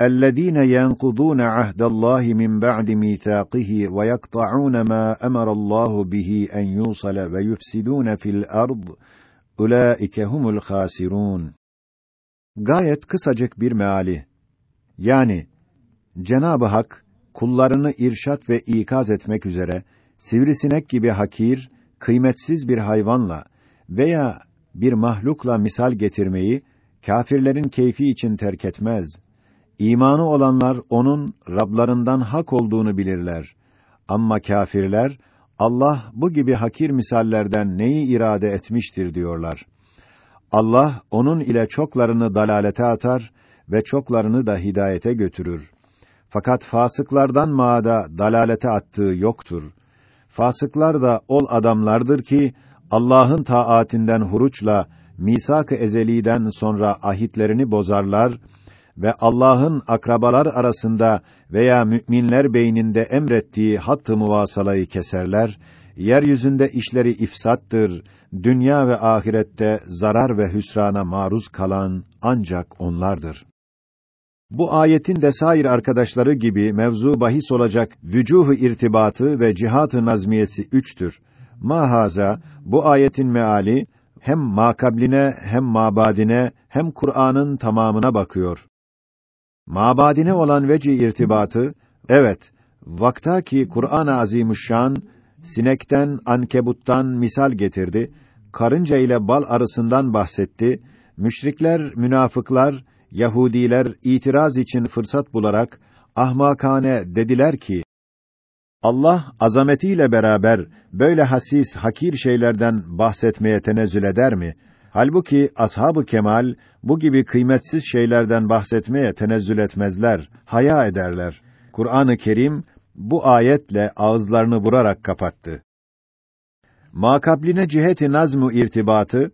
الذين ينقضون عهد الله من بعد ميثاقه ويقطعون ما امر الله به ان يوصل ويفسدون في الارض اولئك هم الخاسرون Gayet kısacık bir meali. Yani Cenab-ı Hak kullarını irşat ve ikaz etmek üzere sivrisinek gibi hakir, kıymetsiz bir hayvanla veya bir mahlukla misal getirmeyi kâfirlerin keyfi için terk etmez. İmanı olanlar onun Rablarından hak olduğunu bilirler. Ama kâfirler Allah bu gibi hakir misallerden neyi irade etmiştir diyorlar. Allah onun ile çoklarını dalalete atar ve çoklarını da hidayete götürür. Fakat fasıklardan maada dalalete attığı yoktur. Fasıklar da ol adamlardır ki Allah'ın taatinden huruçla misak-ı ezeliden sonra ahitlerini bozarlar ve Allah'ın akrabalar arasında veya müminler beyninde emrettiği hattı muvasalayı keserler, yeryüzünde işleri ifsattır, dünya ve ahirette zarar ve hüsrana maruz kalan ancak onlardır. Bu ayetin de sair arkadaşları gibi mevzu bahis olacak vücuhu irtibatı ve cihat-ı nazmiyesi üçtür. Mahaza bu ayetin meali hem makabline hem mabadine hem Kur'an'ın tamamına bakıyor. Mabadine olan veci irtibatı evet vaktaki Kur'an-ı Azimüşşan sinekten, ankebuttan misal getirdi. Karınca ile bal arısından bahsetti. Müşrikler, münafıklar, Yahudiler itiraz için fırsat bularak ahmakane dediler ki Allah azametiyle beraber böyle hasis, hakir şeylerden bahsetmeye tenezzül eder mi? Halbuki ashab-ı kemal bu gibi kıymetsiz şeylerden bahsetmeye tenezzül etmezler, haya ederler. Kur'an-ı Kerim bu ayetle ağızlarını vurarak kapattı. Makabline ciheti nazmu irtibatı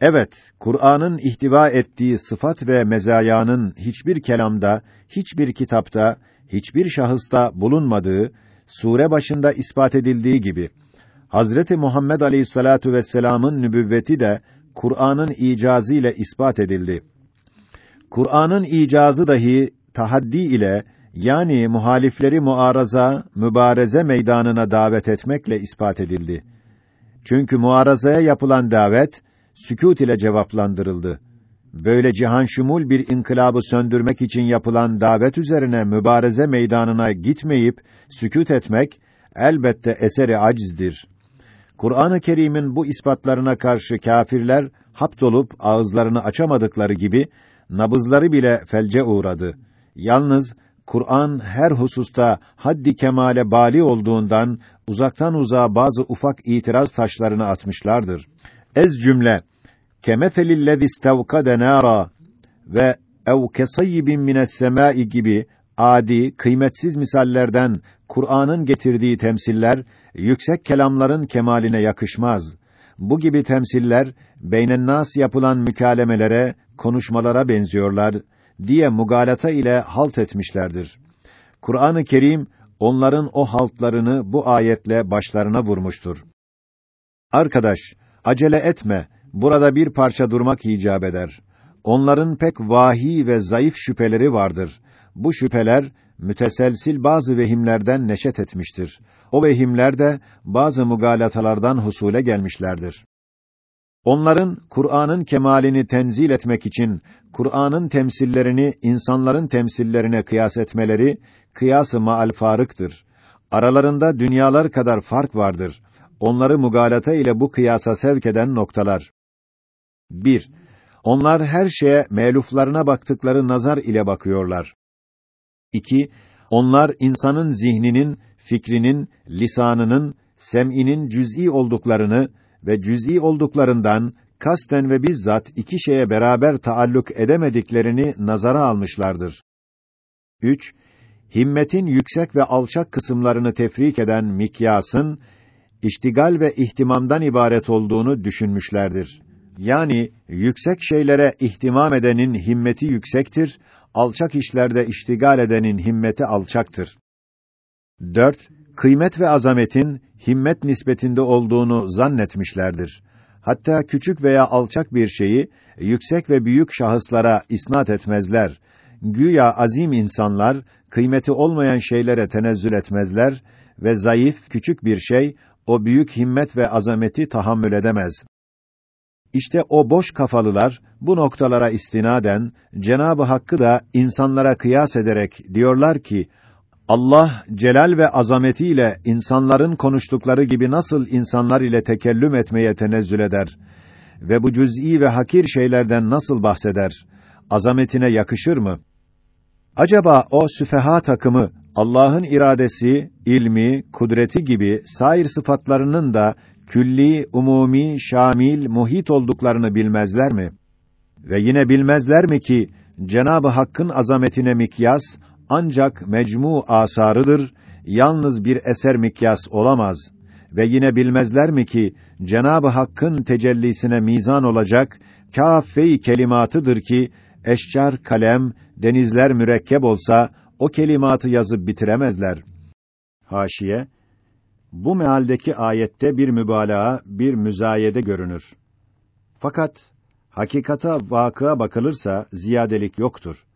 Evet, Kur'an'ın ihtiva ettiği sıfat ve mezayanın hiçbir kelamda, hiçbir kitapta, hiçbir şahısta bulunmadığı sure başında ispat edildiği gibi Hazreti Muhammed Aleyhissalatu vesselam'ın nübüvveti de Kur'an'ın icazı ile ispat edildi. Kur'an'ın icazı dahi tahaddi ile yani muhalifleri muaraza, mübareze meydanına davet etmekle ispat edildi. Çünkü muarazaya yapılan davet sükût ile cevaplandırıldı. Böyle cihan şumul bir inkılabı söndürmek için yapılan davet üzerine mübareze meydanına gitmeyip sükût etmek elbette eseri acizdir. Kur'an-ı Kerim'in bu ispatlarına karşı kâfirler haptolup ağızlarını açamadıkları gibi nabızları bile felce uğradı. Yalnız Kur'an her hususta haddi kemale bali olduğundan uzaktan uzağa bazı ufak itiraz taşlarını atmışlardır. Ez cümle kemeselillezî istevkade nâra ve ev kesayyibin mines semâi gibi adi, kıymetsiz misallerden Kur'an'ın getirdiği temsiller yüksek kelamların kemaline yakışmaz. Bu gibi temsiller beynen nas yapılan mükalemelere, konuşmalara benziyorlar diye mugalata ile halt etmişlerdir. Kur'an-ı Kerim onların o haltlarını bu ayetle başlarına vurmuştur. Arkadaş, acele etme. Burada bir parça durmak icap eder. Onların pek vahi ve zayıf şüpheleri vardır. Bu şüpheler müteselsil bazı vehimlerden neşet etmiştir. O vehimler de bazı mugalatalardan husule gelmişlerdir. Onların Kur'an'ın kemalini tenzil etmek için Kur'an'ın temsillerini insanların temsillerine kıyas etmeleri kıyas-ı maal farıktır. Aralarında dünyalar kadar fark vardır. Onları mugalata ile bu kıyasa sevk eden noktalar. 1. Onlar her şeye meluflarına baktıkları nazar ile bakıyorlar. 2. Onlar insanın zihninin, fikrinin, lisanının, sem'inin cüz'i olduklarını ve cüz'i olduklarından kasten ve bizzat iki şeye beraber taalluk edemediklerini nazara almışlardır. 3. Himmetin yüksek ve alçak kısımlarını tefrik eden mikyasın iştigal ve ihtimamdan ibaret olduğunu düşünmüşlerdir. Yani yüksek şeylere ihtimam edenin himmeti yüksektir, alçak işlerde iştigal edenin himmeti alçaktır. 4. Kıymet ve azametin himmet nispetinde olduğunu zannetmişlerdir. Hatta küçük veya alçak bir şeyi yüksek ve büyük şahıslara isnat etmezler. Güya azim insanlar kıymeti olmayan şeylere tenezzül etmezler ve zayıf, küçük bir şey o büyük himmet ve azameti tahammül edemez. İşte o boş kafalılar bu noktalara istinaden Cenabı Hakk'ı da insanlara kıyas ederek diyorlar ki Allah celal ve azametiyle insanların konuştukları gibi nasıl insanlar ile tekellüm etmeye tenezzül eder ve bu cüz'i ve hakir şeylerden nasıl bahseder? Azametine yakışır mı? Acaba o süfeha takımı Allah'ın iradesi, ilmi, kudreti gibi sair sıfatlarının da külli, umumi, şamil, muhit olduklarını bilmezler mi? Ve yine bilmezler mi ki Cenabı Hakk'ın azametine mikyas ancak mecmu asarıdır, yalnız bir eser mikyas olamaz. Ve yine bilmezler mi ki Cenabı Hakk'ın tecellisine mizan olacak kâfe-i kelimatıdır ki eşcar kalem, denizler mürekkep olsa o kelimatı yazıp bitiremezler. Haşiye bu mealdeki ayette bir mübalağa, bir müzayede görünür. Fakat hakikata vakıa bakılırsa ziyadelik yoktur.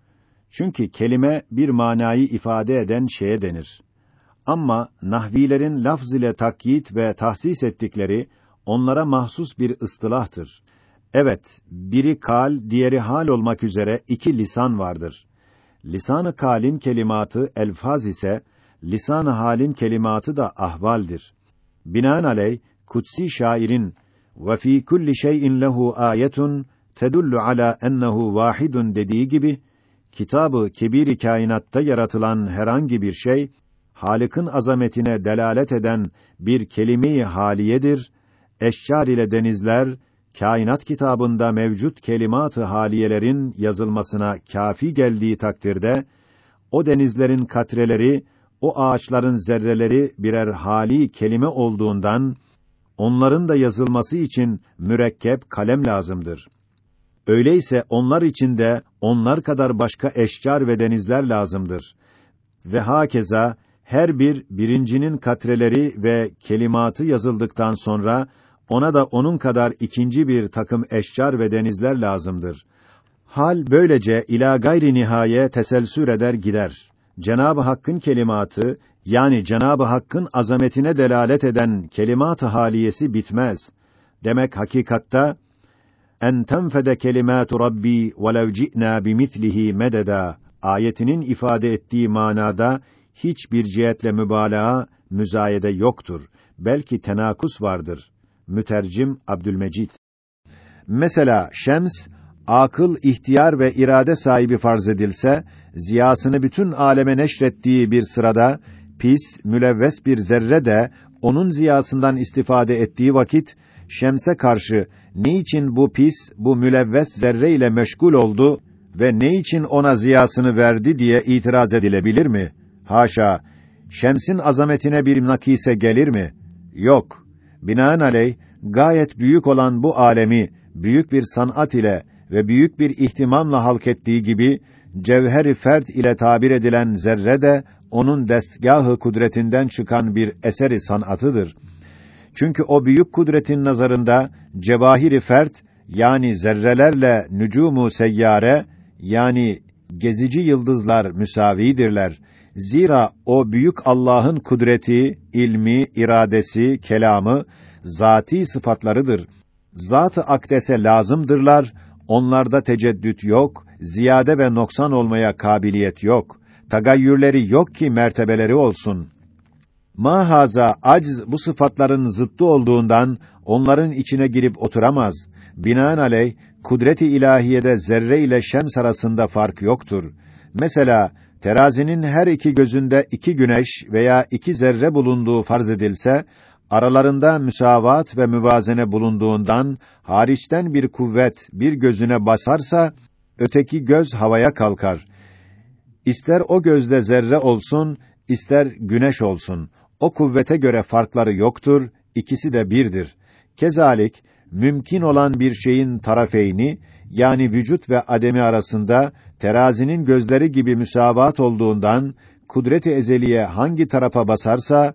Çünkü kelime bir manayı ifade eden şeye denir. Ama nahvilerin lafz ile takyit ve tahsis ettikleri onlara mahsus bir ıstılahtır. Evet, biri kal, diğeri hal olmak üzere iki lisan vardır. Lisan-ı kalin kelimatı elfaz ise lisan-ı halin kelimatı da ahvaldir. Binaenaleyh kutsi şairin ve fi kulli şey'in lehu ayetun tedullu ala ennehu vahidun dediği gibi kitabı kebiri kainatta yaratılan herhangi bir şey Halık'ın azametine delalet eden bir kelime-i haliyedir. Eşşar ile denizler kainat kitabında mevcut kelimat-ı haliyelerin yazılmasına kafi geldiği takdirde o denizlerin katreleri, o ağaçların zerreleri birer hali kelime olduğundan onların da yazılması için mürekkep kalem lazımdır. Öyleyse onlar için de onlar kadar başka eşcar ve denizler lazımdır. Ve hakeza her bir birincinin katreleri ve kelimatı yazıldıktan sonra ona da onun kadar ikinci bir takım eşcar ve denizler lazımdır. Hal böylece ila gayri nihaye teselsür eder gider. Cenab-ı Hakk'ın kelimatı yani Cenab-ı Hakk'ın azametine delalet eden kelimat-ı haliyesi bitmez. Demek hakikatta en tenfede kelimatu rabbi velev ci'na bimislihi mededa ayetinin ifade ettiği manada hiçbir cihetle mübalağa, müzayede yoktur. Belki tenakus vardır. Mütercim Abdülmecid. Mesela şems, akıl, ihtiyar ve irade sahibi farz edilse, ziyasını bütün aleme neşrettiği bir sırada, pis, mülevves bir zerre de, onun ziyasından istifade ettiği vakit, şemse karşı, niçin bu pis, bu mülevves zerre ile meşgul oldu ve ne için ona ziyasını verdi diye itiraz edilebilir mi? Haşa! Şems'in azametine bir nakise gelir mi? Yok. Binaenaleyh, gayet büyük olan bu alemi, büyük bir sanat ile ve büyük bir ihtimamla halk ettiği gibi, cevher-i fert ile tabir edilen zerre de, onun destgahı kudretinden çıkan bir eseri sanatıdır. Çünkü o büyük kudretin nazarında, cevahiri fert, yani zerrelerle nücumu seyyare, yani gezici yıldızlar müsavidirler. Zira o büyük Allah'ın kudreti, ilmi, iradesi, kelamı zati sıfatlarıdır. Zat-ı akdese lazımdırlar. Onlarda teceddüt yok, ziyade ve noksan olmaya kabiliyet yok. Tagayyürleri yok ki mertebeleri olsun. Mahaza acz bu sıfatların zıttı olduğundan onların içine girip oturamaz. Binaenaleyh kudret-i ilahiyede zerre ile şems arasında fark yoktur. Mesela terazinin her iki gözünde iki güneş veya iki zerre bulunduğu farz edilse, aralarında müsavat ve müvazene bulunduğundan, hariçten bir kuvvet bir gözüne basarsa, öteki göz havaya kalkar. İster o gözde zerre olsun, ister güneş olsun. O kuvvete göre farkları yoktur, ikisi de birdir. Kezalik, mümkün olan bir şeyin tarafeyni, yani vücut ve ademi arasında terazinin gözleri gibi müsavat olduğundan, kudret-i ezeliye hangi tarafa basarsa,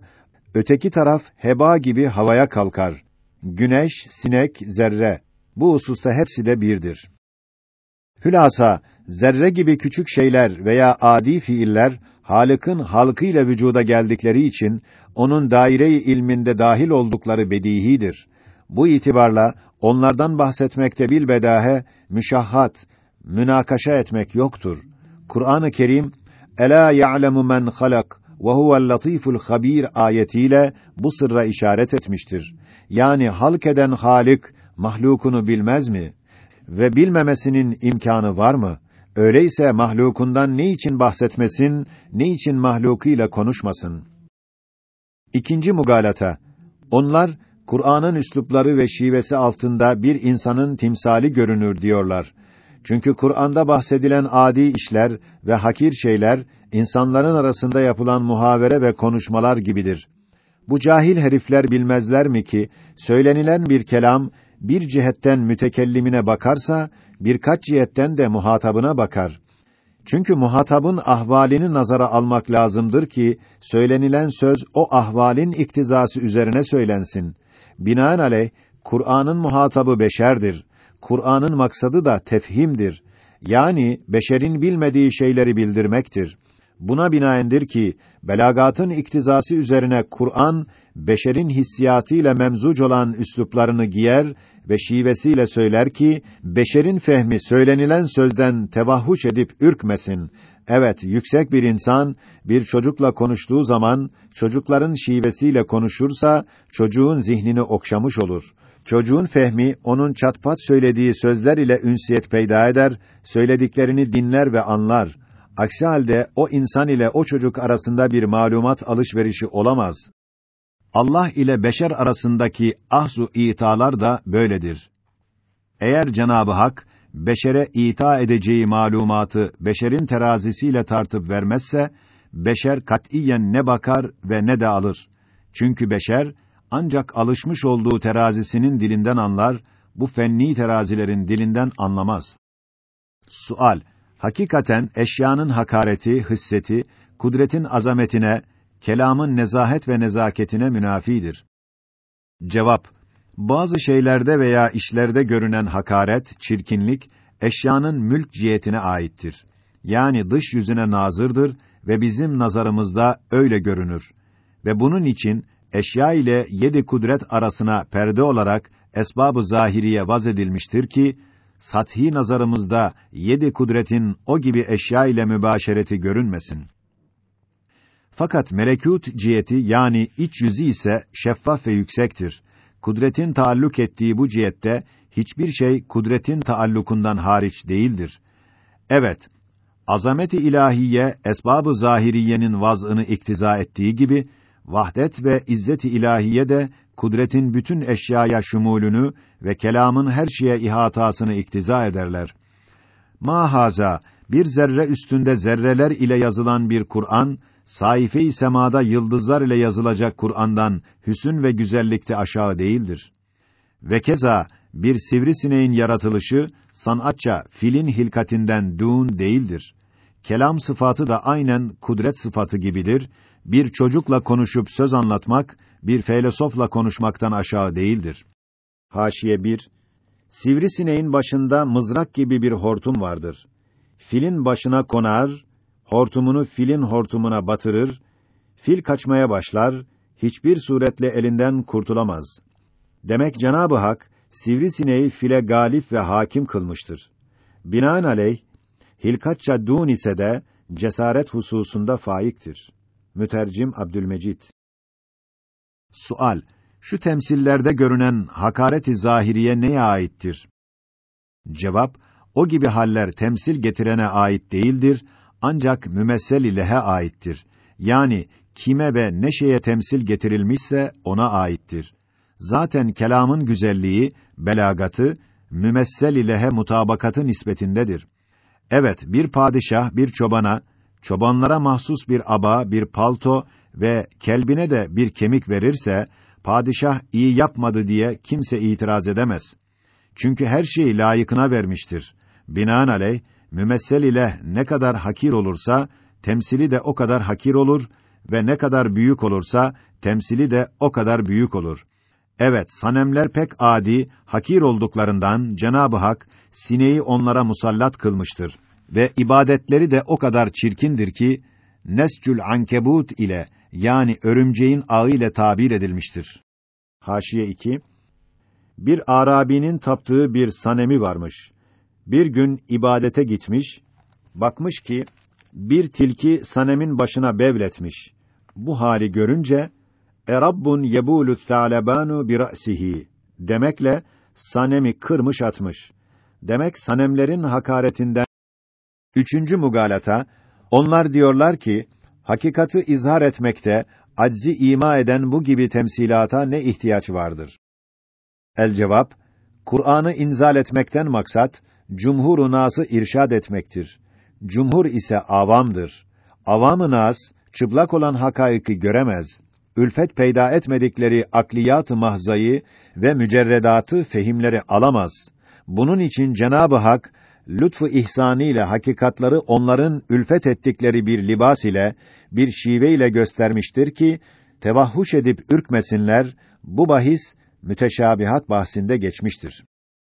öteki taraf heba gibi havaya kalkar. Güneş, sinek, zerre. Bu hususta hepsi de birdir. Hülasa, zerre gibi küçük şeyler veya adi fiiller, Halık'ın halkıyla vücuda geldikleri için, onun daire-i ilminde dahil oldukları bedihidir. Bu itibarla, onlardan bahsetmekte bilbedahe, müşahhat, münakaşa etmek yoktur. Kur'an-ı Kerim, Ela ya'lemu men halak ve huvel latiful habir ayetiyle bu sırra işaret etmiştir. Yani halk eden Halik mahlukunu bilmez mi? Ve bilmemesinin imkanı var mı? Öyleyse mahlukundan ne için bahsetmesin, ne için mahlukuyla konuşmasın? İkinci mugalata. Onlar Kur'an'ın üslupları ve şivesi altında bir insanın timsali görünür diyorlar. Çünkü Kur'an'da bahsedilen adi işler ve hakir şeyler insanların arasında yapılan muhavere ve konuşmalar gibidir. Bu cahil herifler bilmezler mi ki söylenilen bir kelam bir cihetten mütekellimine bakarsa birkaç cihetten de muhatabına bakar. Çünkü muhatabın ahvalini nazara almak lazımdır ki söylenilen söz o ahvalin iktizası üzerine söylensin. Binaenaleyh Kur'an'ın muhatabı beşerdir. Kur'an'ın maksadı da tefhimdir. Yani beşerin bilmediği şeyleri bildirmektir. Buna binaendir ki belagatın iktizası üzerine Kur'an beşerin hissiyatıyla memzuc olan üsluplarını giyer ve şivesiyle söyler ki beşerin fehmi söylenilen sözden tevahhuş edip ürkmesin. Evet, yüksek bir insan bir çocukla konuştuğu zaman çocukların şivesiyle konuşursa çocuğun zihnini okşamış olur. Çocuğun fehmi onun çatpat söylediği sözler ile ünsiyet peyda eder, söylediklerini dinler ve anlar. Aksi halde o insan ile o çocuk arasında bir malumat alışverişi olamaz. Allah ile beşer arasındaki ahzu italar da böyledir. Eğer Cenabı Hak beşere ita edeceği malumatı beşerin terazisiyle tartıp vermezse beşer katiyen ne bakar ve ne de alır. Çünkü beşer ancak alışmış olduğu terazisinin dilinden anlar, bu fenni terazilerin dilinden anlamaz. Sual: Hakikaten eşyanın hakareti, hisseti, kudretin azametine, kelamın nezahet ve nezaketine münafidir. Cevap: Bazı şeylerde veya işlerde görünen hakaret, çirkinlik eşyanın mülk cihetine aittir. Yani dış yüzüne nazırdır ve bizim nazarımızda öyle görünür. Ve bunun için eşya ile yedi kudret arasına perde olarak esbabı zahiriye vaz edilmiştir ki sathi nazarımızda yedi kudretin o gibi eşya ile mübaşereti görünmesin. Fakat melekût ciheti yani iç yüzü ise şeffaf ve yüksektir. Kudretin taalluk ettiği bu cihette hiçbir şey kudretin taallukundan hariç değildir. Evet, azameti ilahiye esbabı zahiriyenin vaz'ını iktiza ettiği gibi vahdet ve izzet-i ilahiye de kudretin bütün eşyaya şumulünü ve kelamın her şeye ihatasını iktiza ederler. Mahaza bir zerre üstünde zerreler ile yazılan bir Kur'an sayfe-i semada yıldızlar ile yazılacak Kur'an'dan hüsün ve güzellikte aşağı değildir. Ve keza bir sivrisineğin yaratılışı sanatça filin hilkatinden dûn değildir. Kelam sıfatı da aynen kudret sıfatı gibidir. Bir çocukla konuşup söz anlatmak bir filozofla konuşmaktan aşağı değildir. Haşiye 1 Sivrisineğin başında mızrak gibi bir hortum vardır. Filin başına konar, hortumunu filin hortumuna batırır, fil kaçmaya başlar, hiçbir suretle elinden kurtulamaz. Demek Cenabı Hak sivrisineği file galip ve hakim kılmıştır. Binaenaleyh hilkatça dun ise de cesaret hususunda faiktir. Mütercim Abdülmecid Sual: Şu temsillerde görünen hakaret-i zahiriye neye aittir? Cevap: O gibi haller temsil getirene ait değildir, ancak mümessel ilehe aittir. Yani kime ve ne şeye temsil getirilmişse ona aittir. Zaten kelamın güzelliği, belagatı mümessel ilehe mutabakatı nispetindedir. Evet, bir padişah bir çobana, çobanlara mahsus bir aba, bir palto ve kelbine de bir kemik verirse, padişah iyi yapmadı diye kimse itiraz edemez. Çünkü her şeyi layıkına vermiştir. Binaenaleyh, mümessel ile ne kadar hakir olursa, temsili de o kadar hakir olur ve ne kadar büyük olursa, temsili de o kadar büyük olur. Evet, sanemler pek adi, hakir olduklarından Cenab-ı Hak sineği onlara musallat kılmıştır ve ibadetleri de o kadar çirkindir ki nescül ankebut ile yani örümceğin ağı ile tabir edilmiştir. Haşiye 2 Bir Arabinin taptığı bir sanemi varmış. Bir gün ibadete gitmiş, bakmış ki bir tilki sanemin başına bevletmiş. Bu hali görünce Erabbun yebulu thalebanu bi ra'sihi demekle sanemi kırmış atmış. Demek sanemlerin hakaretinden Üçüncü mugalata onlar diyorlar ki hakikati izhar etmekte aczi ima eden bu gibi temsilata ne ihtiyaç vardır? El cevap Kur'an'ı inzal etmekten maksat cumhur-u nas'ı irşad etmektir. Cumhur ise avamdır. Avam-ı nas çıplak olan hakaiki göremez. Ülfet peyda etmedikleri akliyat-ı mahzayı ve mücerredatı fehimleri alamaz. Bunun için Cenab-ı Hak lütfu ihsanı ile hakikatları onların ülfet ettikleri bir libas ile, bir şive ile göstermiştir ki tevahhuş edip ürkmesinler. Bu bahis müteşabihat bahsinde geçmiştir.